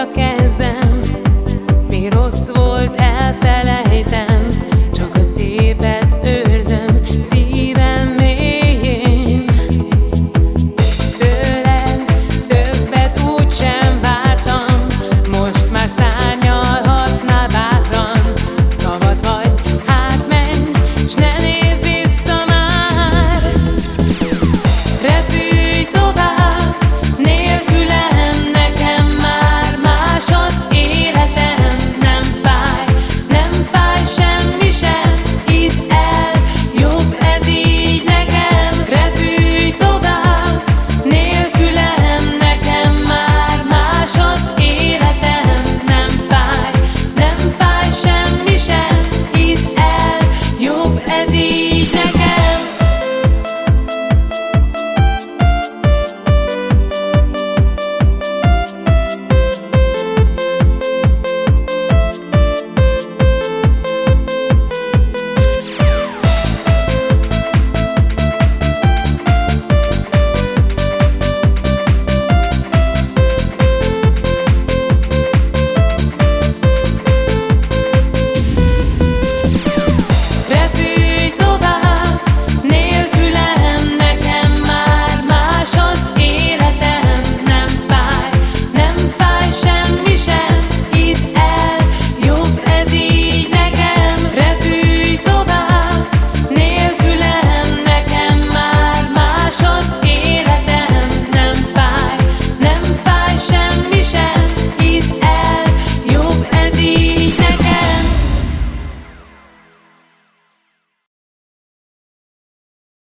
lo que